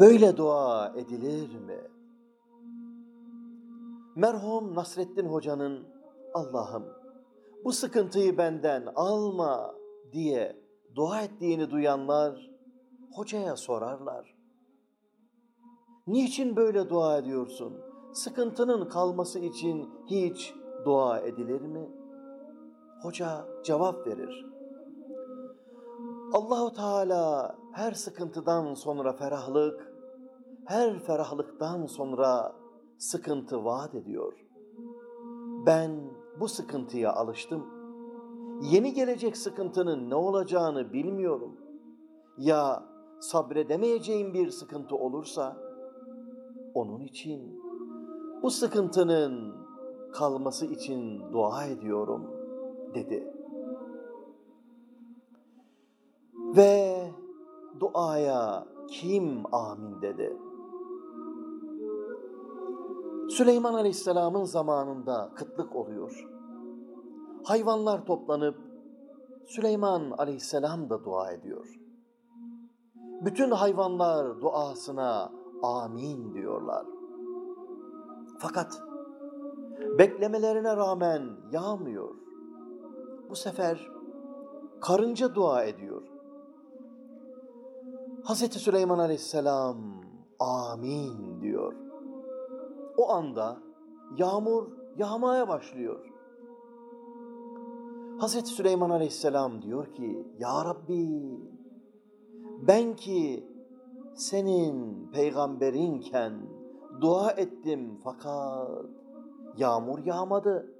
Böyle dua edilir mi? Merhum Nasreddin Hoca'nın Allah'ım bu sıkıntıyı benden alma diye dua ettiğini duyanlar hocaya sorarlar. Niçin böyle dua ediyorsun? Sıkıntının kalması için hiç dua edilir mi? Hoca cevap verir. Allahu Teala her sıkıntıdan sonra ferahlık, her ferahlıktan sonra sıkıntı vaat ediyor. Ben bu sıkıntıya alıştım. Yeni gelecek sıkıntının ne olacağını bilmiyorum. Ya sabredemeyeceğim bir sıkıntı olursa onun için bu sıkıntının kalması için dua ediyorum dedi. Ve duaya kim amin dedi? Süleyman Aleyhisselam'ın zamanında kıtlık oluyor. Hayvanlar toplanıp Süleyman Aleyhisselam da dua ediyor. Bütün hayvanlar duasına amin diyorlar. Fakat beklemelerine rağmen yağmıyor. Bu sefer karınca dua ediyor. Hazreti Süleyman Aleyhisselam amin diyor. O anda yağmur yağmaya başlıyor. Hazreti Süleyman Aleyhisselam diyor ki, Ya Rabbi, ben ki senin peygamberinken dua ettim fakat yağmur yağmadı.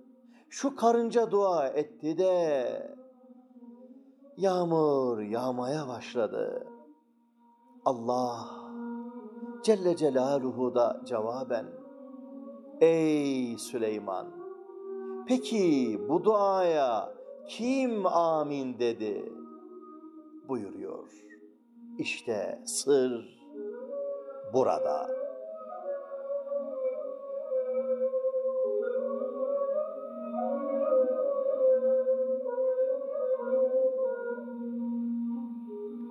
Şu karınca dua etti de yağmur yağmaya başladı. Allah Celle Celaluhu da cevaben Ey Süleyman peki bu duaya kim amin dedi buyuruyor. İşte sır burada.